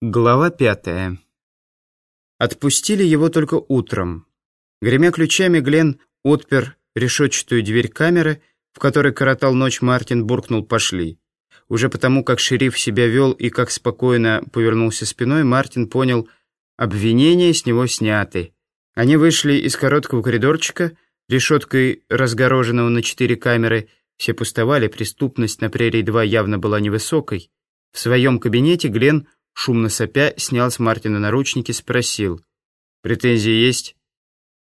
Глава пятая. Отпустили его только утром. Гремя ключами, Глен отпер решетчатую дверь камеры, в которой коротал ночь Мартин, буркнул «пошли». Уже потому, как шериф себя вел и как спокойно повернулся спиной, Мартин понял, обвинения с него сняты. Они вышли из короткого коридорчика, решеткой разгороженного на четыре камеры, все пустовали, преступность на прерии-2 явно была невысокой. В своем кабинете Глен шумно сопя, снял с Мартина наручники, спросил. «Претензии есть?»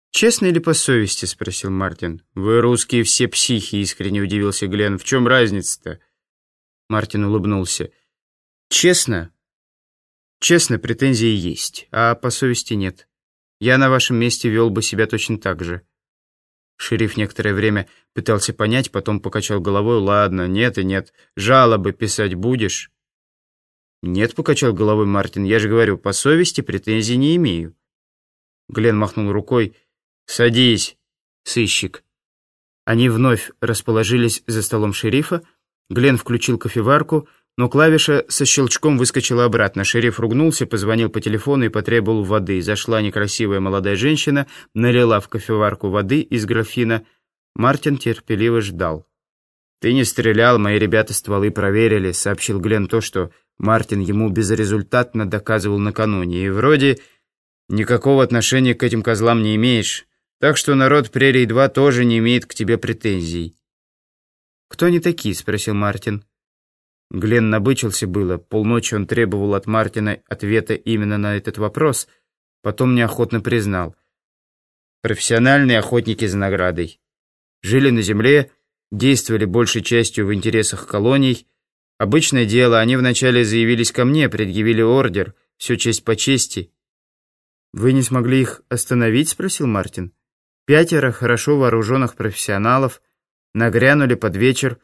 «Честно или по совести?» — спросил Мартин. «Вы, русские, все психи», — искренне удивился Глен. «В чем разница-то?» Мартин улыбнулся. «Честно? Честно, претензии есть, а по совести нет. Я на вашем месте вел бы себя точно так же». Шериф некоторое время пытался понять, потом покачал головой. «Ладно, нет и нет. Жалобы писать будешь?» «Нет», — покачал головой Мартин, — «я же говорю, по совести претензий не имею». Глен махнул рукой. «Садись, сыщик». Они вновь расположились за столом шерифа. Глен включил кофеварку, но клавиша со щелчком выскочила обратно. Шериф ругнулся, позвонил по телефону и потребовал воды. Зашла некрасивая молодая женщина, налила в кофеварку воды из графина. Мартин терпеливо ждал. «Ты не стрелял, мои ребята стволы проверили», — сообщил Глен то, что Мартин ему безрезультатно доказывал накануне. «И вроде никакого отношения к этим козлам не имеешь, так что народ Прерий-2 тоже не имеет к тебе претензий». «Кто они такие?» — спросил Мартин. Глен набычился было. Полночи он требовал от Мартина ответа именно на этот вопрос, потом неохотно признал. «Профессиональные охотники за наградой. Жили на земле, действовали большей частью в интересах колоний, Обычное дело, они вначале заявились ко мне, предъявили ордер, все честь по чести. «Вы не смогли их остановить?» — спросил Мартин. «Пятеро хорошо вооруженных профессионалов нагрянули под вечер,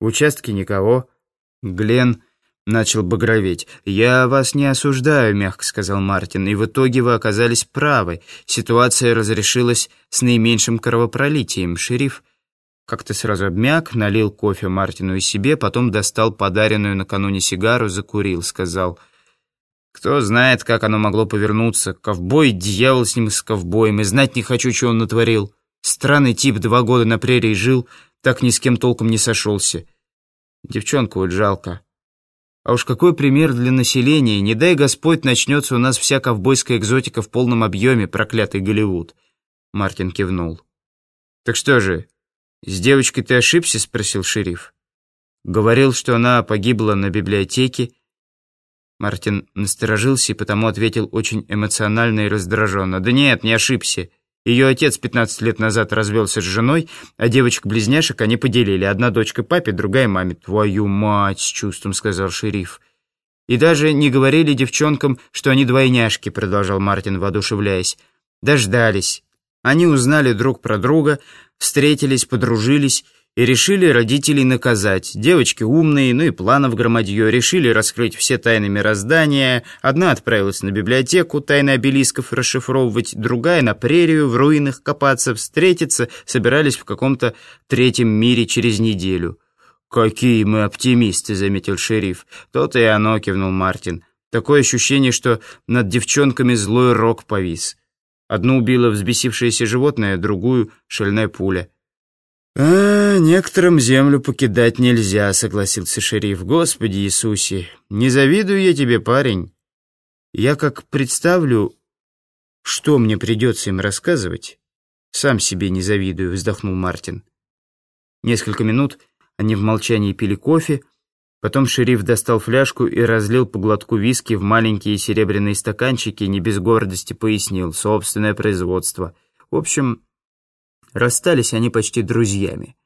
в участке никого». Глен начал багроветь. «Я вас не осуждаю», — мягко сказал Мартин, «и в итоге вы оказались правы. Ситуация разрешилась с наименьшим кровопролитием. Шериф как-то сразу обмяк, налил кофе Мартину и себе, потом достал подаренную накануне сигару, закурил, сказал... Кто знает, как оно могло повернуться. Ковбой, дьявол с ним с ковбоем, и знать не хочу, что он натворил. Странный тип, два года на прерии жил, так ни с кем толком не сошелся. Девчонку вот жалко. А уж какой пример для населения. Не дай Господь, начнется у нас вся ковбойская экзотика в полном объеме, проклятый Голливуд. Мартин кивнул. Так что же, «С девочкой ты ошибся?» — спросил шериф. «Говорил, что она погибла на библиотеке». Мартин насторожился и потому ответил очень эмоционально и раздраженно. «Да нет, не ошибся. Ее отец 15 лет назад развелся с женой, а девочек-близняшек они поделили. Одна дочка папе, другая маме. «Твою мать!» — с чувством сказал шериф. «И даже не говорили девчонкам, что они двойняшки», — продолжал Мартин, воодушевляясь. «Дождались. Они узнали друг про друга, встретились, подружились и решили родителей наказать. Девочки умные, ну и планов громадье, решили раскрыть все тайны мироздания. Одна отправилась на библиотеку тайны обелисков расшифровывать, другая на прерию в руинах копаться, встретиться, собирались в каком-то третьем мире через неделю. «Какие мы оптимисты», — заметил шериф. «То-то и оно», — кивнул Мартин. «Такое ощущение, что над девчонками злой рок повис». Одну убило взбесившееся животное, другую — шальная пуля. «А, некоторым землю покидать нельзя», — согласился шериф. «Господи Иисусе, не завидую я тебе, парень. Я как представлю, что мне придется им рассказывать, сам себе не завидую», — вздохнул Мартин. Несколько минут они в молчании пили кофе, Потом шериф достал фляжку и разлил по глотку виски в маленькие серебряные стаканчики не без гордости пояснил «собственное производство». В общем, расстались они почти друзьями.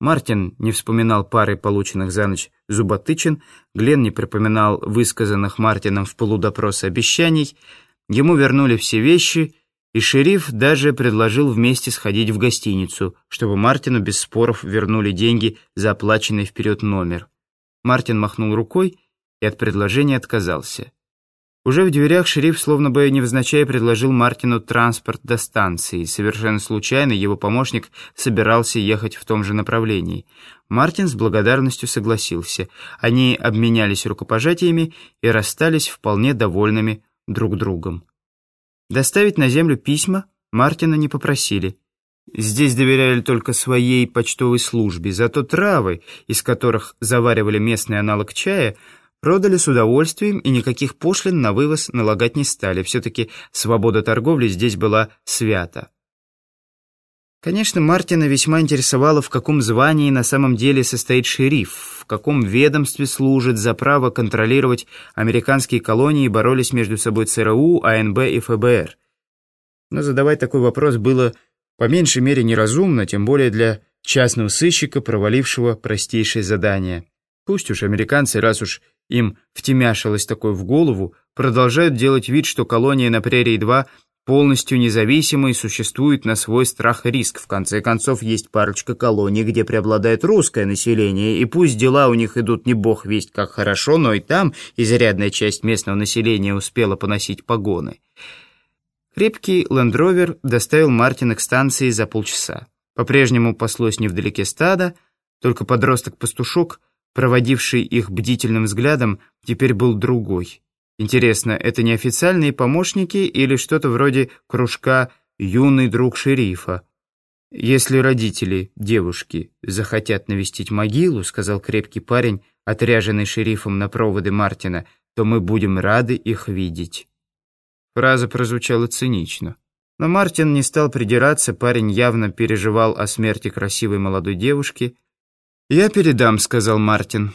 Мартин не вспоминал пары полученных за ночь зуботычин, Глен не припоминал высказанных Мартином в полудопросе обещаний, ему вернули все вещи, и шериф даже предложил вместе сходить в гостиницу, чтобы Мартину без споров вернули деньги за оплаченный вперед номер. Мартин махнул рукой и от предложения отказался. Уже в дверях шериф словно бы невзначай предложил Мартину транспорт до станции. Совершенно случайно его помощник собирался ехать в том же направлении. Мартин с благодарностью согласился. Они обменялись рукопожатиями и расстались вполне довольными друг другом. Доставить на землю письма Мартина не попросили. Здесь доверяли только своей почтовой службе, зато травы, из которых заваривали местный аналог чая, Продали с удовольствием и никаких пошлин на вывоз налагать не стали. Все-таки свобода торговли здесь была свята. Конечно, Мартина весьма интересовало, в каком звании на самом деле состоит шериф, в каком ведомстве служит, за право контролировать американские колонии боролись между собой ЦРУ, АНБ и ФБР. Но задавать такой вопрос было по меньшей мере неразумно, тем более для частного сыщика, провалившего простейшее задание. Пусть уж американцы, раз уж им втемяшилось такое в голову, продолжают делать вид, что колония на Прерии-2 полностью независима и существует на свой страх и риск. В конце концов, есть парочка колоний, где преобладает русское население, и пусть дела у них идут не бог весть как хорошо, но и там изрядная часть местного населения успела поносить погоны. Крепкий лендровер доставил Мартина к станции за полчаса. По-прежнему паслось невдалеке стада, только подросток-пастушок — проводивший их бдительным взглядом, теперь был другой. Интересно, это не официальные помощники или что-то вроде кружка «Юный друг шерифа»? «Если родители девушки захотят навестить могилу», сказал крепкий парень, отряженный шерифом на проводы Мартина, то мы будем рады их видеть. Фраза прозвучала цинично. Но Мартин не стал придираться, парень явно переживал о смерти красивой молодой девушки, «Я передам», — сказал Мартин.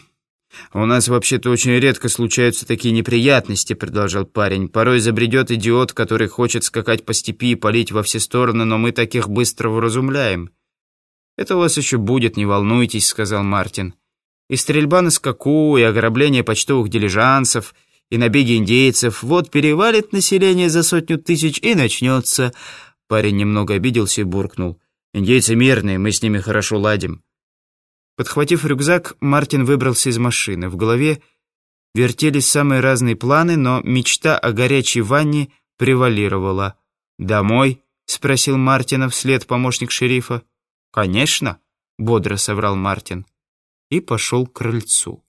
«У нас вообще-то очень редко случаются такие неприятности», — продолжал парень. «Порой забредет идиот, который хочет скакать по степи и палить во все стороны, но мы таких быстро вразумляем». «Это у вас еще будет, не волнуйтесь», — сказал Мартин. «И стрельба на скаку, и ограбление почтовых дилижансов, и набеги индейцев. Вот перевалит население за сотню тысяч и начнется». Парень немного обиделся и буркнул. «Индейцы мирные, мы с ними хорошо ладим». Подхватив рюкзак, Мартин выбрался из машины. В голове вертелись самые разные планы, но мечта о горячей ванне превалировала. «Домой?» — спросил Мартина вслед помощник шерифа. «Конечно», — бодро соврал Мартин и пошел к крыльцу.